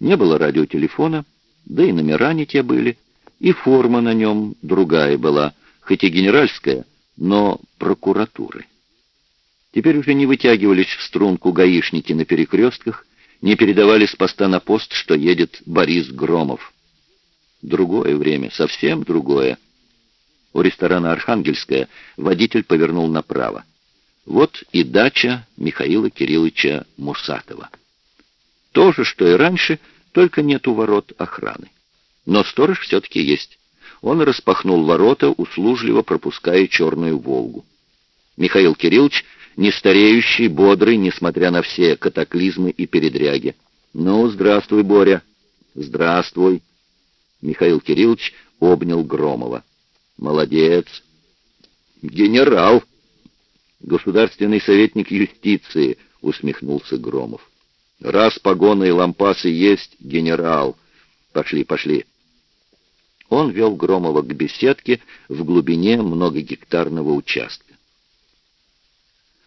Не было радиотелефона, да и номера не те были, и форма на нем другая была, хоть и генеральская, но прокуратуры. Теперь уже не вытягивались в струнку гаишники на перекрестках, не передавали с поста на пост, что едет Борис Громов. Другое время, совсем другое. У ресторана «Архангельская» водитель повернул направо. Вот и дача Михаила Кирилловича Мусатова. То же, что и раньше, только нет у ворот охраны. Но сторож все-таки есть. Он распахнул ворота, услужливо пропуская черную «Волгу». Михаил Кириллович, не стареющий, бодрый, несмотря на все катаклизмы и передряги. «Ну, здравствуй, Боря!» «Здравствуй!» Михаил Кириллович обнял Громова. «Молодец!» «Генерал!» «Государственный советник юстиции!» — усмехнулся Громов. «Раз погоны и лампасы есть, генерал!» «Пошли, пошли!» Он вел Громова к беседке в глубине многогектарного участка.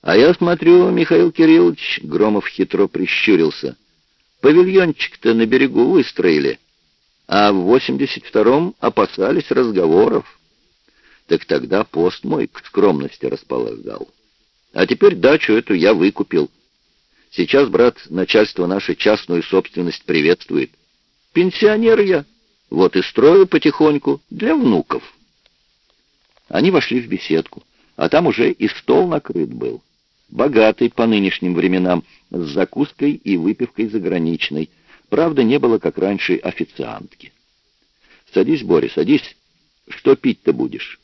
«А я смотрю, Михаил Кириллович, — Громов хитро прищурился, — павильончик-то на берегу выстроили, а в 82-м опасались разговоров. Так тогда пост мой к скромности располагал. А теперь дачу эту я выкупил. Сейчас, брат, начальство нашу частную собственность приветствует. Пенсионер я». Вот и строю потихоньку для внуков. Они вошли в беседку, а там уже и стол накрыт был. Богатый по нынешним временам, с закуской и выпивкой заграничной. Правда, не было, как раньше, официантки. «Садись, Боря, садись. Что пить-то будешь?»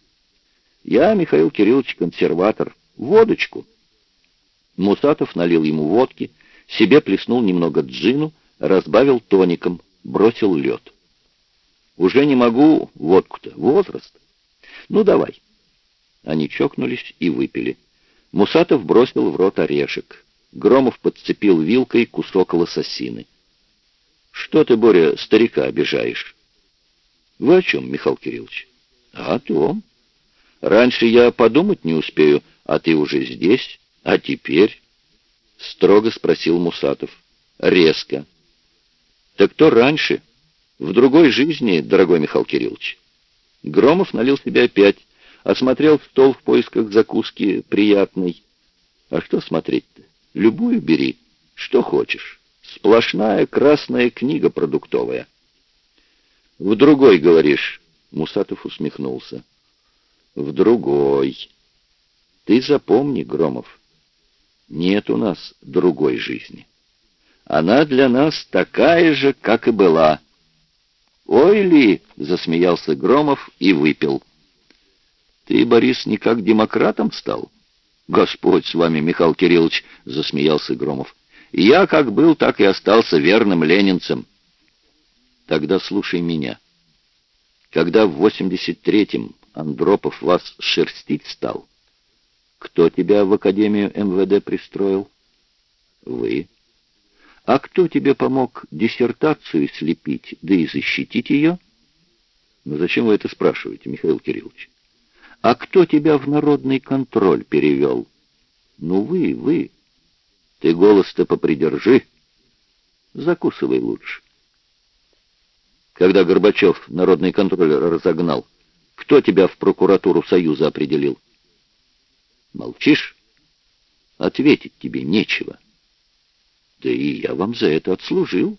«Я, Михаил Кириллович, консерватор. Водочку». Мусатов налил ему водки, себе плеснул немного джину, разбавил тоником, бросил лед. Уже не могу, водку-то, возраст. Ну, давай. Они чокнулись и выпили. Мусатов бросил в рот орешек. Громов подцепил вилкой кусок лососины. «Что ты, Боря, старика обижаешь?» «Вы о чем, Михаил Кириллович?» «О том. Раньше я подумать не успею, а ты уже здесь, а теперь?» Строго спросил Мусатов. «Резко». «Так кто раньше?» В другой жизни, дорогой Михаил Кириллович. Громов налил себе опять, осмотрел стол в поисках закуски приятной. А что смотреть-то? Любую бери, что хочешь. Сплошная красная книга продуктовая. В другой, говоришь, Мусатов усмехнулся. В другой. Ты запомни, Громов, нет у нас другой жизни. Она для нас такая же, как и была. «Ой ли!» — засмеялся Громов и выпил. «Ты, Борис, никак демократом стал?» «Господь с вами, Михаил Кириллович!» — засмеялся Громов. «Я как был, так и остался верным ленинцем». «Тогда слушай меня. Когда в 83-м Андропов вас шерстить стал, кто тебя в Академию МВД пристроил?» «Вы». А кто тебе помог диссертацию слепить, да и защитить ее? Ну зачем вы это спрашиваете, Михаил Кириллович? А кто тебя в народный контроль перевел? Ну вы, вы. Ты голос-то попридержи. Закусывай лучше. Когда Горбачев народный контроль разогнал, кто тебя в прокуратуру Союза определил? Молчишь? Ответить тебе нечего. Да и я вам за это отслужил.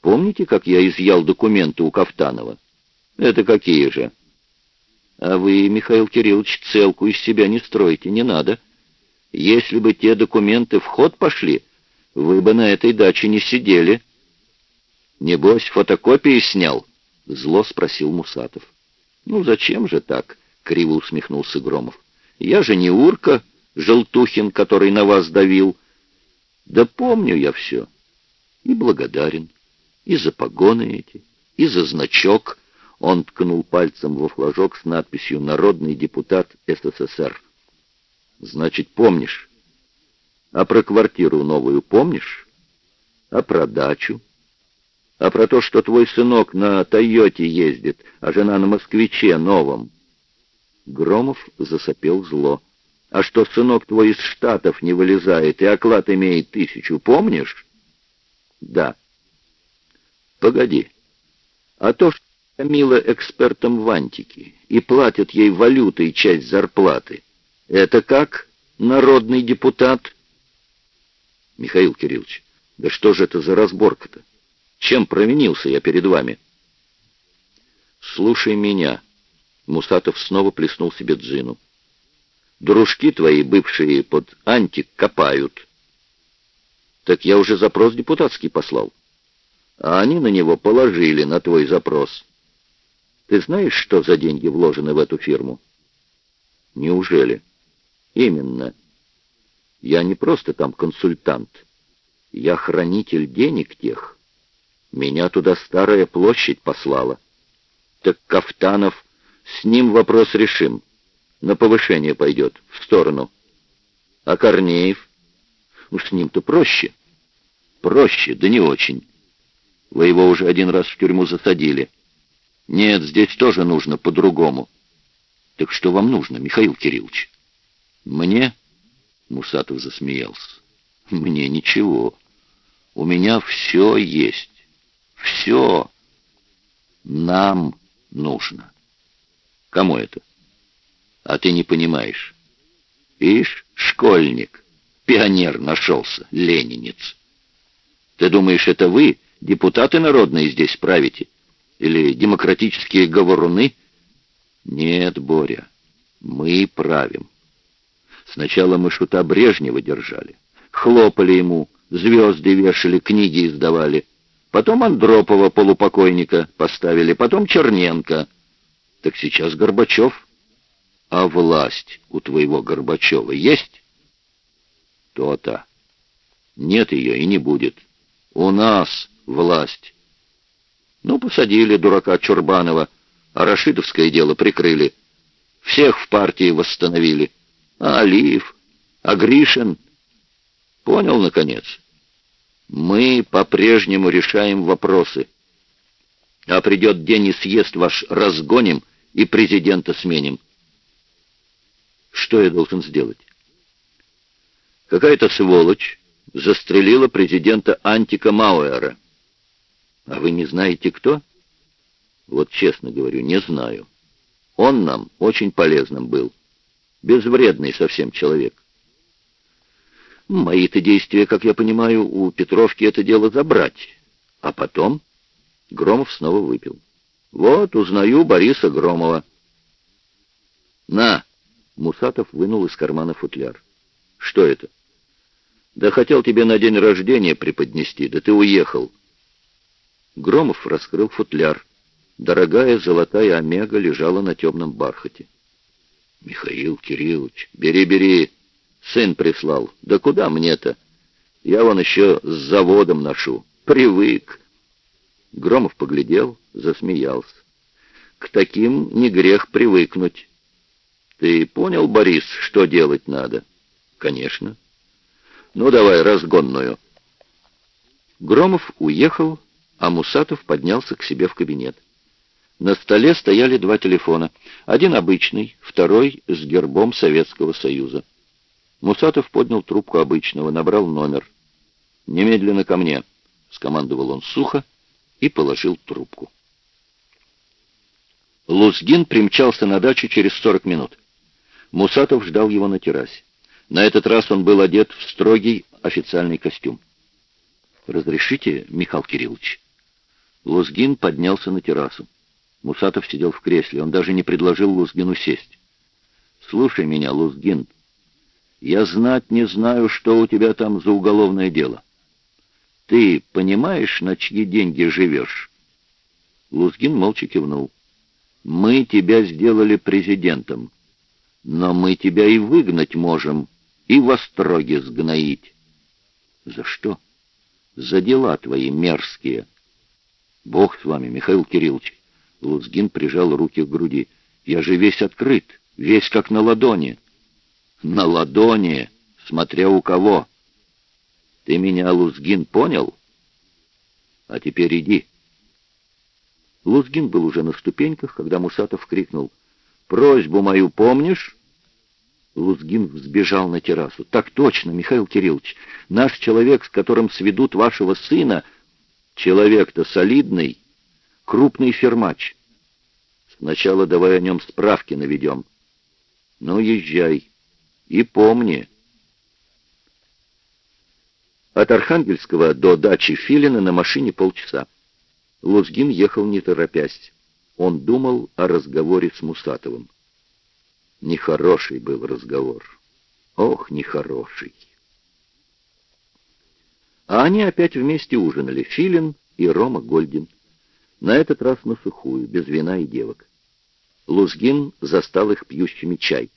Помните, как я изъял документы у Кафтанова? Это какие же? А вы, Михаил Кириллович, целку из себя не строите, не надо. Если бы те документы в ход пошли, вы бы на этой даче не сидели. Небось, фотокопии снял? Зло спросил Мусатов. Ну, зачем же так? Криво усмехнулся Громов. Я же не урка, Желтухин, который на вас давил, да помню я все. И благодарен. И за погоны эти, и за значок. Он ткнул пальцем во флажок с надписью «Народный депутат СССР». Значит, помнишь. А про квартиру новую помнишь? А про дачу? А про то, что твой сынок на «Тойоте» ездит, а жена на «Москвиче» новом? Громов засопел зло. А что сынок твой из Штатов не вылезает и оклад имеет тысячу, помнишь? Да. Погоди. А то, что Камила экспертом в антике и платят ей валютой часть зарплаты, это как народный депутат? Михаил Кириллович, да что же это за разборка-то? Чем провинился я перед вами? Слушай меня. Мусатов снова плеснул себе дзину. Дружки твои, бывшие под антик, копают. Так я уже запрос депутатский послал. А они на него положили, на твой запрос. Ты знаешь, что за деньги вложены в эту фирму? Неужели? Именно. Я не просто там консультант. Я хранитель денег тех. Меня туда старая площадь послала. Так Кафтанов, с ним вопрос решим. На повышение пойдет, в сторону. А Корнеев? Ну, с ним-то проще. Проще, да не очень. Вы его уже один раз в тюрьму засадили. Нет, здесь тоже нужно по-другому. Так что вам нужно, Михаил Кириллович? Мне? Мусатов засмеялся. Мне ничего. У меня все есть. Все. Нам нужно. Кому это? А ты не понимаешь. Ишь, школьник, пионер нашелся, ленинец. Ты думаешь, это вы, депутаты народные, здесь правите? Или демократические говоруны? Нет, Боря, мы правим. Сначала мы шута Брежнева держали, хлопали ему, звезды вешали, книги издавали. Потом Андропова, полупокойника, поставили, потом Черненко. Так сейчас Горбачев. А власть у твоего Горбачева есть? То-то. Нет ее и не будет. У нас власть. Ну, посадили дурака Чурбанова, а Рашидовское дело прикрыли. Всех в партии восстановили. А Алиев? А Гришин? Понял, наконец? Мы по-прежнему решаем вопросы. А придет день и съезд ваш разгоним и президента сменим. Что я должен сделать? Какая-то сволочь застрелила президента Антика Мауэра. А вы не знаете, кто? Вот честно говорю, не знаю. Он нам очень полезным был. Безвредный совсем человек. Мои-то действия, как я понимаю, у Петровки это дело забрать. А потом Громов снова выпил. Вот, узнаю Бориса Громова. На! Мусатов вынул из кармана футляр. Что это? Да хотел тебе на день рождения преподнести, да ты уехал. Громов раскрыл футляр. Дорогая золотая омега лежала на темном бархате. «Михаил Кириллович, бери, бери. Сын прислал. Да куда мне-то? Я вон еще с заводом ношу. Привык». Громов поглядел, засмеялся. «К таким не грех привыкнуть. Ты понял, Борис, что делать надо?» «Конечно». «Ну, давай разгонную». Громов уехал, а Мусатов поднялся к себе в кабинет. На столе стояли два телефона. Один обычный, второй с гербом Советского Союза. Мусатов поднял трубку обычного, набрал номер. «Немедленно ко мне», — скомандовал он сухо и положил трубку. Лузгин примчался на дачу через 40 минут. Мусатов ждал его на террасе. На этот раз он был одет в строгий официальный костюм. «Разрешите, Михаил Кириллович?» Лузгин поднялся на террасу. Мусатов сидел в кресле. Он даже не предложил Лузгину сесть. «Слушай меня, Лузгин. Я знать не знаю, что у тебя там за уголовное дело. Ты понимаешь, на чьи деньги живешь?» Лузгин молча кивнул. «Мы тебя сделали президентом, но мы тебя и выгнать можем, и в остроге сгноить». «За что?» «За дела твои мерзкие». «Бог с вами, Михаил Кириллович!» Лузгин прижал руки к груди. «Я же весь открыт, весь как на ладони». «На ладони, смотря у кого». «Ты меня, Лузгин, понял?» «А теперь иди». Лузгин был уже на ступеньках, когда Мусатов крикнул. «Просьбу мою помнишь?» Лузгин взбежал на террасу. «Так точно, Михаил Кириллович. Наш человек, с которым сведут вашего сына, Человек-то солидный, крупный фермач. Сначала давай о нем справки наведем. Ну, езжай. И помни. От Архангельского до дачи Филина на машине полчаса. Лузгин ехал не торопясь. Он думал о разговоре с Мусатовым. Нехороший был разговор. Ох, нехороший. А они опять вместе ужинали, Филин и Рома Гольдин. На этот раз на сухую, без вина и девок. Лузгин застал их пьющими чай.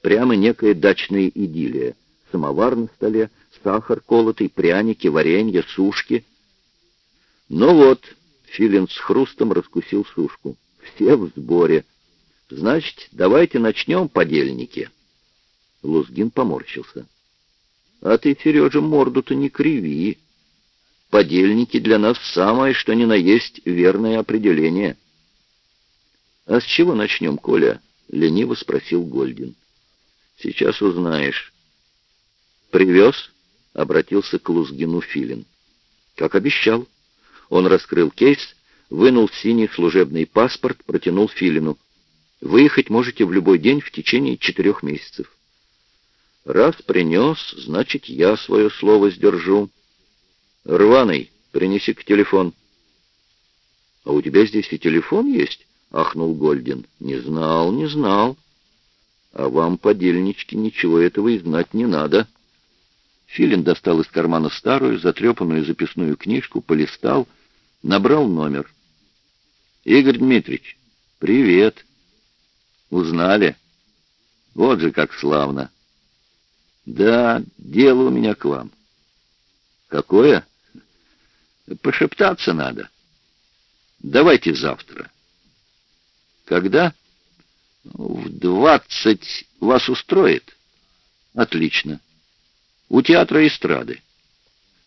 Прямо некая дачная идиллия. Самовар на столе, сахар колотый, пряники, варенье, сушки. Ну вот, Филин с хрустом раскусил сушку. Все в сборе. Значит, давайте начнем, подельники. Лузгин поморщился. А ты, Сережа, морду-то не криви. Подельники для нас самое, что ни на есть, верное определение. А с чего начнем, Коля? Лениво спросил Гольдин. Сейчас узнаешь. Привез? Обратился к Лузгину Филин. Как обещал. Он раскрыл кейс, вынул синий служебный паспорт, протянул Филину. Выехать можете в любой день в течение четырех месяцев. Раз принес, значит, я свое слово сдержу. Рваный, принеси-ка телефон. — А у тебя здесь и телефон есть? — ахнул Гольдин. — Не знал, не знал. — А вам, подельнички, ничего этого и знать не надо. Филин достал из кармана старую, затрепанную записную книжку, полистал, набрал номер. — Игорь Дмитриевич, привет. Узнали? Вот же как славно. Да, дело у меня к вам. Какое? Пошептаться надо. Давайте завтра. Когда? В двадцать вас устроит? Отлично. У театра эстрады.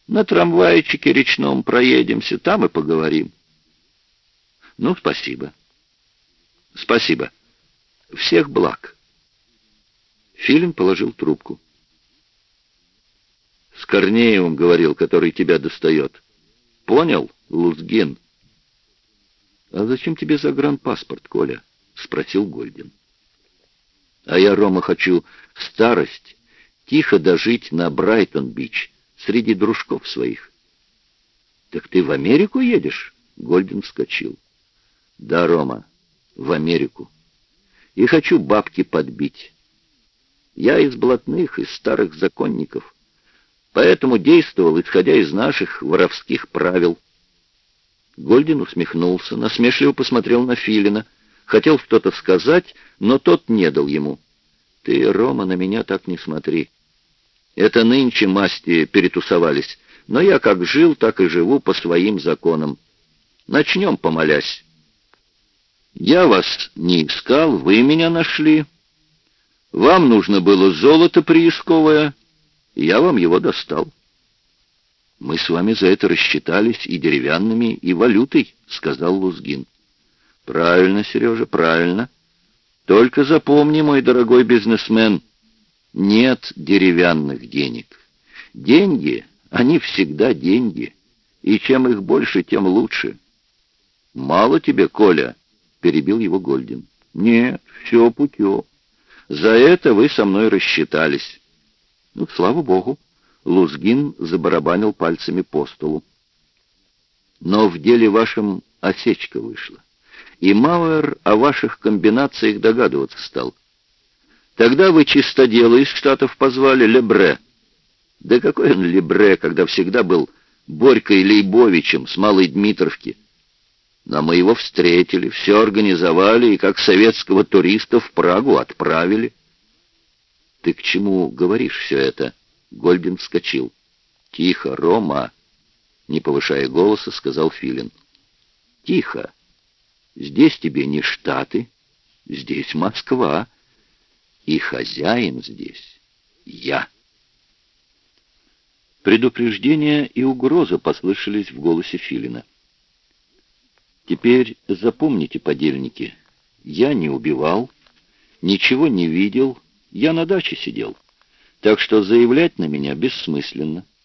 На трамвайчике речном проедемся, там и поговорим. Ну, спасибо. Спасибо. Всех благ. Филин положил трубку. С Корнеевым говорил, который тебя достает. Понял, Лузгин? А зачем тебе загранпаспорт, Коля? Спросил Гольдин. А я, Рома, хочу старость, тихо дожить на Брайтон-Бич, среди дружков своих. Так ты в Америку едешь? Гольдин вскочил. Да, Рома, в Америку. И хочу бабки подбить. Я из блатных, из старых законников поэтому действовал, исходя из наших воровских правил. Гольдин усмехнулся, насмешливо посмотрел на Филина, хотел что-то сказать, но тот не дал ему. «Ты, Рома, на меня так не смотри. Это нынче масти перетусовались, но я как жил, так и живу по своим законам. Начнем, помолясь. Я вас не искал, вы меня нашли. Вам нужно было золото приисковое, я вам его достал. Мы с вами за это рассчитались и деревянными, и валютой, сказал Лузгин. Правильно, Сережа, правильно. Только запомни, мой дорогой бизнесмен, нет деревянных денег. Деньги, они всегда деньги, и чем их больше, тем лучше. Мало тебе, Коля, перебил его Гольдин. Нет, все путем. За это вы со мной рассчитались. Ну, слава богу, Лузгин забарабанил пальцами по столу. Но в деле вашем осечка вышла, и Мауэр о ваших комбинациях догадываться стал. Тогда вы чистодело из Штатов позвали Лебре. Да какой он Лебре, когда всегда был Борькой Лейбовичем с Малой Дмитровки. Но мы его встретили, все организовали и как советского туриста в Прагу отправили. «Ты к чему говоришь все это?» Гольдин вскочил. «Тихо, Рома!» Не повышая голоса, сказал Филин. «Тихо. Здесь тебе не Штаты, здесь Москва, и хозяин здесь я». Предупреждение и угроза послышались в голосе Филина. «Теперь запомните, подельники, я не убивал, ничего не видел, я на даче сидел, так что заявлять на меня бессмысленно.